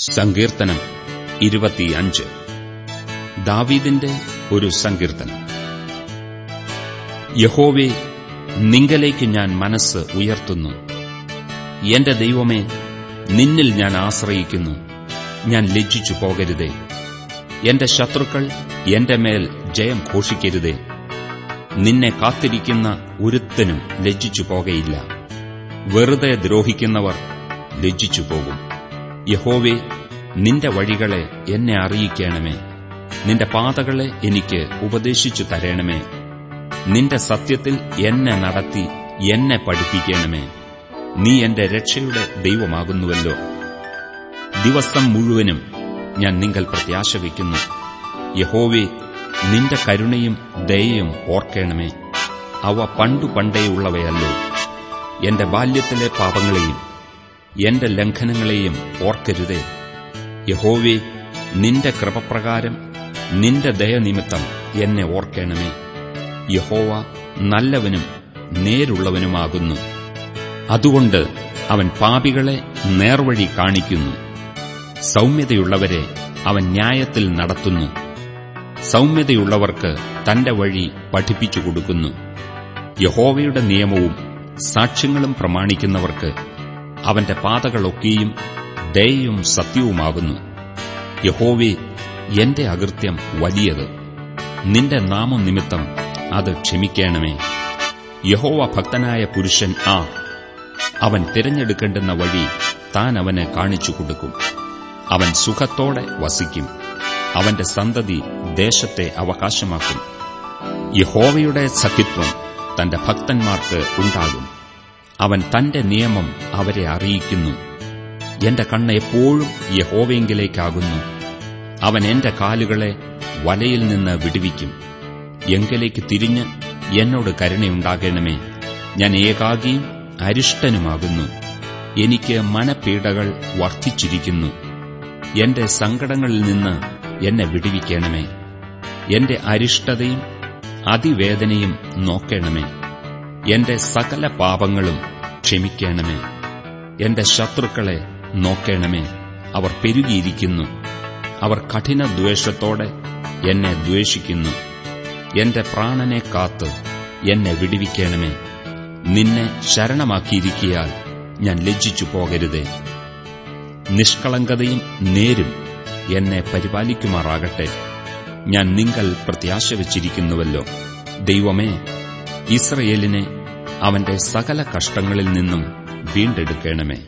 സങ്കീർത്തനം ഇരുപത്തിയഞ്ച്. ദാവീദിന്റെ ഒരു സങ്കീർത്തനം. യഹോവെ നിങ്കലേക്ക് ഞാൻ മനസ്സ് ഉയർത്തുന്നു. എന്റെ ദൈവമേ നിന്നിൽ ഞാൻ ആശ്രയിക്കുന്നു. ഞാൻ ലജ്ജിച്ചു പോകരുതേ. എന്റെ ശത്രുക്കൾ എന്റെ മേൽ ജയം ഘോഷിക്കരുതേ. നിന്നെ കാത്തിരിക്കുന്ന ഒരുത്തനും ലജ്ജിച്ചു പോകയില്ല. വെറുതെ ദ്രോഹിക്കുന്നവർ ലജ്ജിച്ചു പോകും. യഹോവേ നിന്റെ വഴികളെ എന്നെ അറിയിക്കണമേ. നിന്റെ പാതകളെ എനിക്ക് ഉപദേശിച്ചു തരണമേ. നിന്റെ സത്യത്തിൽ എന്നെ നടത്തി എന്നെ പഠിപ്പിക്കണമേ. നീ എന്റെ രക്ഷയുടെ ദൈവമാകുന്നുവല്ലോ. ദിവസം മുഴുവനും ഞാൻ നിങ്ങൾ പ്രത്യാശ വയ്ക്കുന്നു യഹോവേ നിന്റെ കരുണയും ദയയും ഓർക്കണമേ. അവ പണ്ടു പണ്ടേയുള്ളവയല്ലോ എന്റെ ബാല്യത്തിലെ പാപങ്ങളെയും എന്റെ ലംഘനങ്ങളെയും ഓർക്കരുതേ. യഹോവേ നിന്റെ കൃപപ്രകാരം നിന്റെ ദയനിമിത്തം എന്നെ ഓർക്കണമേ. യഹോവ നല്ലവനും നേരുള്ളവനുമാകുന്നു. അതുകൊണ്ട് അവൻ പാപികളെ നേർവഴി കാണിക്കുന്നു. സൗമ്യതയുള്ളവരെ അവൻ ന്യായത്തിൽ നടത്തുന്നു. സൗമ്യതയുള്ളവർക്ക് തന്റെ വഴി പഠിപ്പിച്ചു കൊടുക്കുന്നു. യഹോവയുടെ നിയമവും സാക്ഷ്യങ്ങളും പ്രമാണിക്കുന്നവർക്ക് അവന്റെ പാതകളൊക്കെയും ദയയും സത്യവുമാകുന്നു. യഹോവേ എന്റെ അകൃത്യം വലിയത്. നിന്റെ നാമം നിമിത്തം അത് ക്ഷമിക്കണമേ. യഹോവ ഭക്തനായ പുരുഷൻ ആ. അവൻ തിരഞ്ഞെടുക്കേണ്ടുന്ന വഴി താൻ അവന് കാണിച്ചു കൊടുക്കും. അവൻ സുഖത്തോടെ വസിക്കും. അവന്റെ സന്തതി ദേശത്തെ അവകാശമാക്കും. യഹോവയുടെ സഖിത്വം തന്റെ ഭക്തന്മാർക്ക് ഉണ്ടാകും. അവൻ തന്റെ നിയമം അവരെ അറിയിക്കുന്നു. എന്റെ കണ്ണ് എപ്പോഴും യഹോവയെങ്കിലേക്കാകുന്നു. അവൻ എന്റെ കാലുകളെ വലയിൽ നിന്ന് വിടുവിക്കും. എങ്കിലേക്ക് തിരിഞ്ഞ് എന്നോട് കരുണയുണ്ടാകണമേ. ഞാൻ ഏകാഗിയും അരിഷ്ടനുമാകുന്നു. എനിക്ക് മനപീഡകൾ വർദ്ധിച്ചിരിക്കുന്നു. എന്റെ സങ്കടങ്ങളിൽ നിന്ന് എന്നെ വിടുവിക്കണമേ. എന്റെ അരിഷ്ടതയും അതിവേദനയും നോക്കണമേ. എന്റെ സകല പാപങ്ങളും ക്ഷമിക്കണമേ. എന്റെ ശത്രുക്കളെ നോക്കണമേ. അവർ പെരുകിയിരിക്കുന്നു. അവർ കഠിന ദ്വേഷത്തോടെ എന്നെ ദ്വേഷിക്കുന്നു. എന്റെ പ്രാണനെ കാത്ത് എന്നെ വിടുവിക്കണമേ. നിന്നെ ശരണമാക്കിയിരിക്കിയാൽ ഞാൻ ലജ്ജിച്ചു പോകരുതേ. നിഷ്കളങ്കതയും നേരും എന്നെ പരിപാലിക്കുമാറാകട്ടെ. ഞാൻ നിങ്ങൾ പ്രത്യാശ വച്ചിരിക്കുന്നുവല്ലോ ദൈവമേ ഇസ്രയേലിനെ അവന്റെ സകല കഷ്ടങ്ങളിൽ നിന്നും വീണ്ടെടുക്കണമേ.